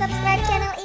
subscribe channel